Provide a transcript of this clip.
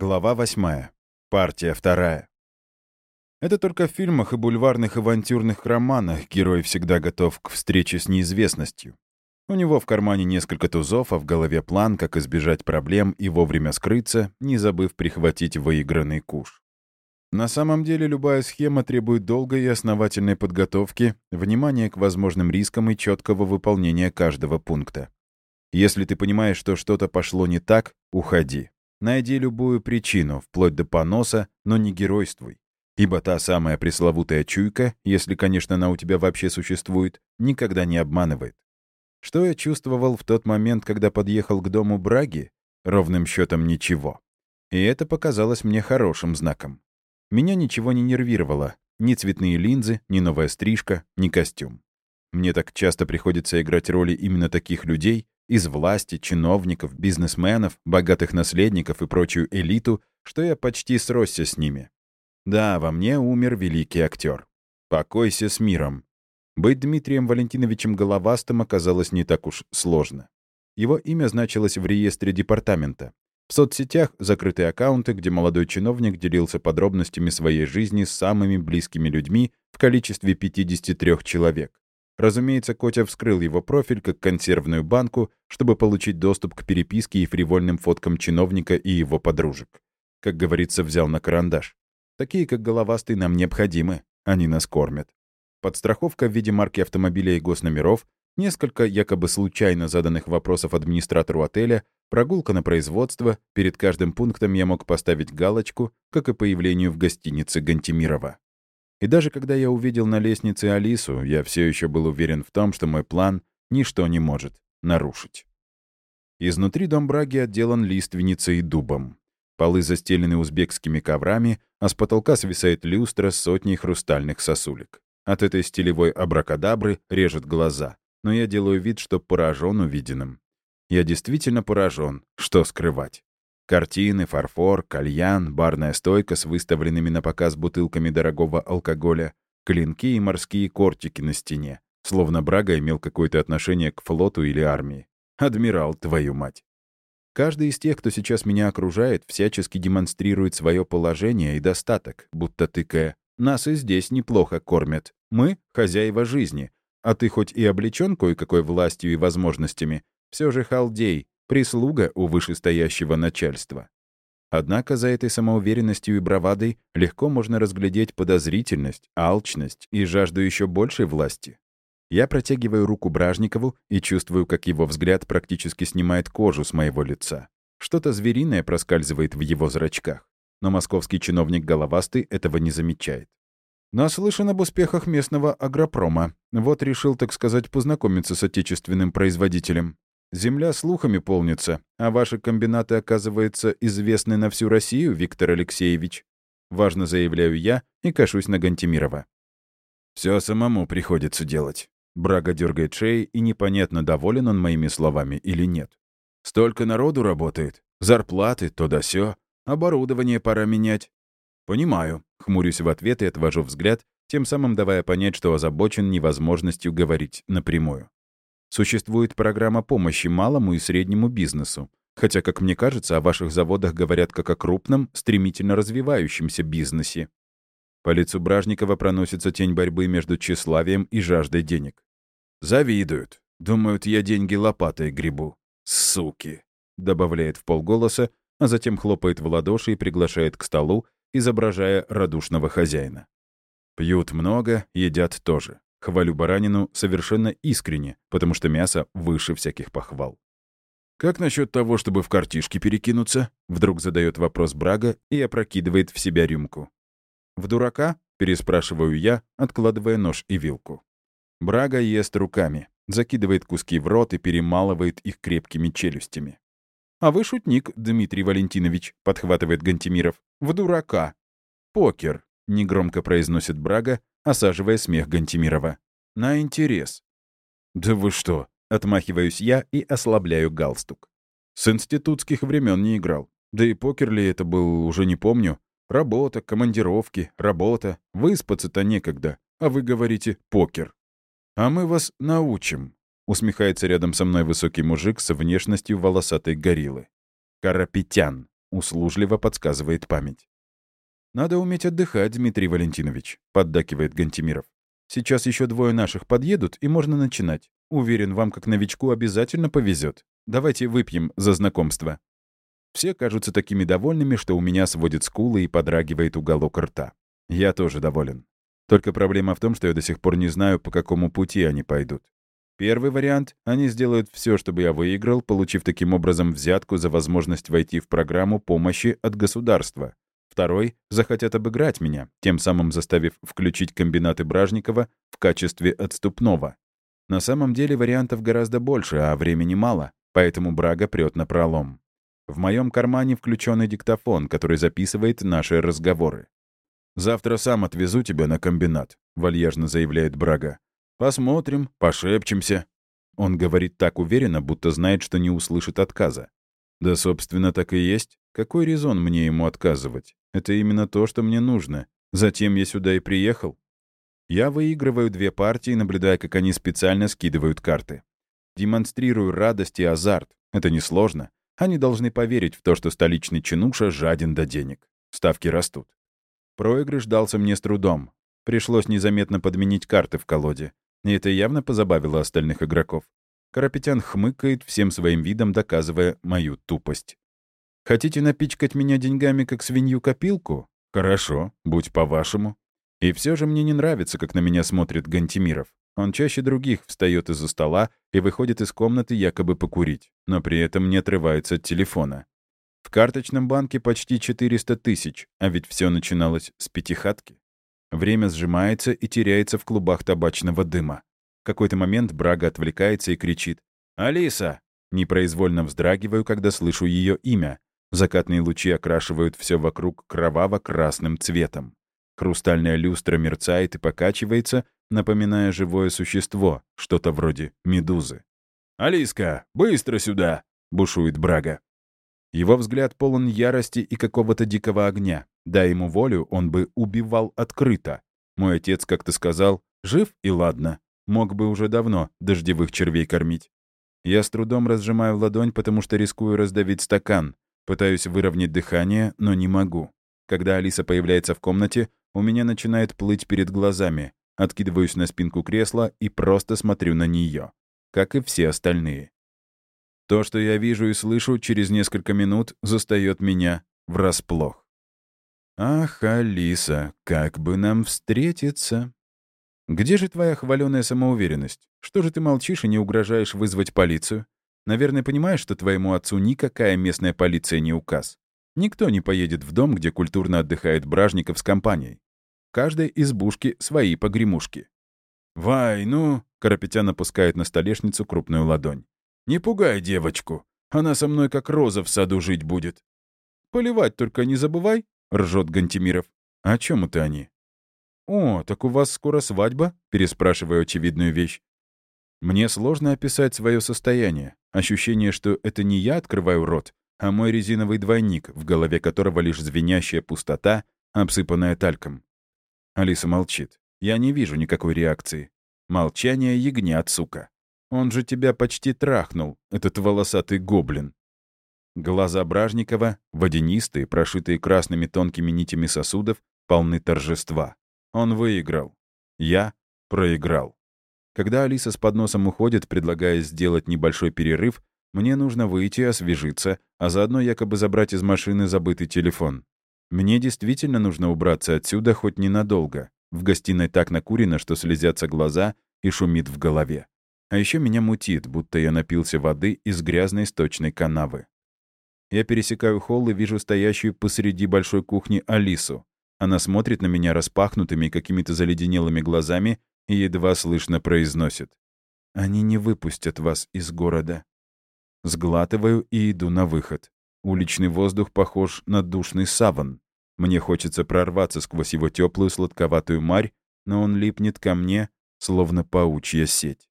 Глава 8. Партия 2. Это только в фильмах и бульварных авантюрных романах герой всегда готов к встрече с неизвестностью. У него в кармане несколько тузов, а в голове план, как избежать проблем и вовремя скрыться, не забыв прихватить выигранный куш. На самом деле любая схема требует долгой и основательной подготовки, внимания к возможным рискам и четкого выполнения каждого пункта. Если ты понимаешь, что что-то пошло не так, уходи. Найди любую причину, вплоть до поноса, но не геройствуй. Ибо та самая пресловутая чуйка, если, конечно, она у тебя вообще существует, никогда не обманывает. Что я чувствовал в тот момент, когда подъехал к дому Браги? Ровным счетом ничего. И это показалось мне хорошим знаком. Меня ничего не нервировало. Ни цветные линзы, ни новая стрижка, ни костюм. Мне так часто приходится играть роли именно таких людей, из власти, чиновников, бизнесменов, богатых наследников и прочую элиту, что я почти сросся с ними. Да, во мне умер великий актер. Покойся с миром. Быть Дмитрием Валентиновичем Головастым оказалось не так уж сложно. Его имя значилось в реестре департамента. В соцсетях закрытые аккаунты, где молодой чиновник делился подробностями своей жизни с самыми близкими людьми в количестве 53 человек. Разумеется, Котя вскрыл его профиль как консервную банку, чтобы получить доступ к переписке и фривольным фоткам чиновника и его подружек. Как говорится, взял на карандаш. Такие, как головастый, нам необходимы. Они нас кормят. Подстраховка в виде марки автомобиля и госномеров, несколько якобы случайно заданных вопросов администратору отеля, прогулка на производство, перед каждым пунктом я мог поставить галочку, как и появлению в гостинице Гантимирова. И даже когда я увидел на лестнице Алису, я все еще был уверен в том, что мой план ничто не может нарушить. Изнутри дом Браги отделан лиственницей и дубом. Полы застелены узбекскими коврами, а с потолка свисает люстра с сотней хрустальных сосулек. От этой стилевой абракадабры режет глаза, но я делаю вид, что поражен увиденным. Я действительно поражен, что скрывать. Картины, фарфор, кальян, барная стойка с выставленными на показ бутылками дорогого алкоголя, клинки и морские кортики на стене, словно Брага имел какое-то отношение к флоту или армии. Адмирал, твою мать. Каждый из тех, кто сейчас меня окружает, всячески демонстрирует свое положение и достаток, будто тыкая «нас и здесь неплохо кормят. Мы — хозяева жизни, а ты хоть и облечен кое-какой властью и возможностями, все же халдей, прислуга у вышестоящего начальства. Однако за этой самоуверенностью и бравадой легко можно разглядеть подозрительность, алчность и жажду еще большей власти. Я протягиваю руку Бражникову и чувствую, как его взгляд практически снимает кожу с моего лица. Что-то звериное проскальзывает в его зрачках. Но московский чиновник Головастый этого не замечает. Наслышан об успехах местного агропрома. Вот решил, так сказать, познакомиться с отечественным производителем. Земля слухами полнится, а ваши комбинаты, оказывается, известны на всю Россию, Виктор Алексеевич. Важно заявляю я и кашусь на Гантимирова. Все самому приходится делать. Брага дергает шеи, и непонятно, доволен он моими словами или нет. Столько народу работает. Зарплаты, то да сё. Оборудование пора менять. Понимаю. Хмурюсь в ответ и отвожу взгляд, тем самым давая понять, что озабочен невозможностью говорить напрямую. Существует программа помощи малому и среднему бизнесу. Хотя, как мне кажется, о ваших заводах говорят как о крупном, стремительно развивающемся бизнесе. По лицу Бражникова проносится тень борьбы между тщеславием и жаждой денег. «Завидуют. Думают, я деньги лопатой гребу. Суки!» Добавляет в полголоса, а затем хлопает в ладоши и приглашает к столу, изображая радушного хозяина. Пьют много, едят тоже. Хвалю баранину совершенно искренне, потому что мясо выше всяких похвал. «Как насчет того, чтобы в картишки перекинуться?» Вдруг задает вопрос Брага и опрокидывает в себя рюмку. «В дурака?» — переспрашиваю я, откладывая нож и вилку. Брага ест руками, закидывает куски в рот и перемалывает их крепкими челюстями. «А вы шутник, Дмитрий Валентинович», — подхватывает Гантимиров. «В дурака». «Покер», — негромко произносит Брага, осаживая смех Гантимирова. «На интерес». «Да вы что?» — отмахиваюсь я и ослабляю галстук. С институтских времен не играл. Да и покер ли это был, уже не помню. Работа, командировки, работа. Выспаться-то некогда. А вы говорите «покер». «А мы вас научим», — усмехается рядом со мной высокий мужик с внешностью волосатой гориллы. Карапетян. — услужливо подсказывает память. «Надо уметь отдыхать, Дмитрий Валентинович», — поддакивает Гантимиров. «Сейчас еще двое наших подъедут, и можно начинать. Уверен, вам, как новичку, обязательно повезет. Давайте выпьем за знакомство». Все кажутся такими довольными, что у меня сводит скулы и подрагивает уголок рта. Я тоже доволен. Только проблема в том, что я до сих пор не знаю, по какому пути они пойдут. Первый вариант — они сделают все, чтобы я выиграл, получив таким образом взятку за возможность войти в программу помощи от государства. Второй — захотят обыграть меня, тем самым заставив включить комбинаты Бражникова в качестве отступного. На самом деле вариантов гораздо больше, а времени мало, поэтому Брага прет на пролом. В моем кармане включенный диктофон, который записывает наши разговоры. «Завтра сам отвезу тебя на комбинат», — вальяжно заявляет Брага. «Посмотрим, пошепчемся». Он говорит так уверенно, будто знает, что не услышит отказа. Да, собственно, так и есть. Какой резон мне ему отказывать? Это именно то, что мне нужно. Затем я сюда и приехал. Я выигрываю две партии, наблюдая, как они специально скидывают карты. Демонстрирую радость и азарт. Это несложно. Они должны поверить в то, что столичный чинуша жаден до денег. Ставки растут. Проигрыш дался мне с трудом. Пришлось незаметно подменить карты в колоде. И это явно позабавило остальных игроков. Карапетян хмыкает, всем своим видом доказывая мою тупость. «Хотите напичкать меня деньгами, как свинью-копилку? Хорошо, будь по-вашему. И все же мне не нравится, как на меня смотрит Гантимиров. Он чаще других встает из-за стола и выходит из комнаты якобы покурить, но при этом не отрывается от телефона. В карточном банке почти 400 тысяч, а ведь все начиналось с пятихатки. Время сжимается и теряется в клубах табачного дыма. В какой-то момент Брага отвлекается и кричит «Алиса!». Непроизвольно вздрагиваю, когда слышу ее имя. Закатные лучи окрашивают все вокруг кроваво-красным цветом. Хрустальная люстра мерцает и покачивается, напоминая живое существо, что-то вроде медузы. «Алиска, быстро сюда!» — бушует Брага. Его взгляд полон ярости и какого-то дикого огня. Дай ему волю, он бы убивал открыто. Мой отец как-то сказал, жив и ладно. Мог бы уже давно дождевых червей кормить. Я с трудом разжимаю ладонь, потому что рискую раздавить стакан. Пытаюсь выровнять дыхание, но не могу. Когда Алиса появляется в комнате, у меня начинает плыть перед глазами. Откидываюсь на спинку кресла и просто смотрю на нее, как и все остальные. То, что я вижу и слышу, через несколько минут застает меня врасплох. «Ах, Алиса, как бы нам встретиться?» «Где же твоя хваленая самоуверенность? Что же ты молчишь и не угрожаешь вызвать полицию? Наверное, понимаешь, что твоему отцу никакая местная полиция не указ. Никто не поедет в дом, где культурно отдыхает Бражников с компанией. В каждой избушке свои погремушки. «Вай, ну...» — Карапетян опускает на столешницу крупную ладонь. «Не пугай девочку. Она со мной как роза в саду жить будет». «Поливать только не забывай», — ржет Гантимиров. «О чем это они?» «О, так у вас скоро свадьба?» — переспрашиваю очевидную вещь. Мне сложно описать свое состояние. Ощущение, что это не я открываю рот, а мой резиновый двойник, в голове которого лишь звенящая пустота, обсыпанная тальком. Алиса молчит. Я не вижу никакой реакции. Молчание ягнят, сука. Он же тебя почти трахнул, этот волосатый гоблин. Глаза Бражникова, водянистые, прошитые красными тонкими нитями сосудов, полны торжества. Он выиграл. Я проиграл. Когда Алиса с подносом уходит, предлагая сделать небольшой перерыв, мне нужно выйти, освежиться, а заодно якобы забрать из машины забытый телефон. Мне действительно нужно убраться отсюда хоть ненадолго. В гостиной так накурено, что слезятся глаза и шумит в голове. А еще меня мутит, будто я напился воды из грязной сточной канавы. Я пересекаю холл и вижу стоящую посреди большой кухни Алису. Она смотрит на меня распахнутыми какими-то заледенелыми глазами и едва слышно произносит. «Они не выпустят вас из города». Сглатываю и иду на выход. Уличный воздух похож на душный саван. Мне хочется прорваться сквозь его теплую сладковатую марь, но он липнет ко мне, словно паучья сеть.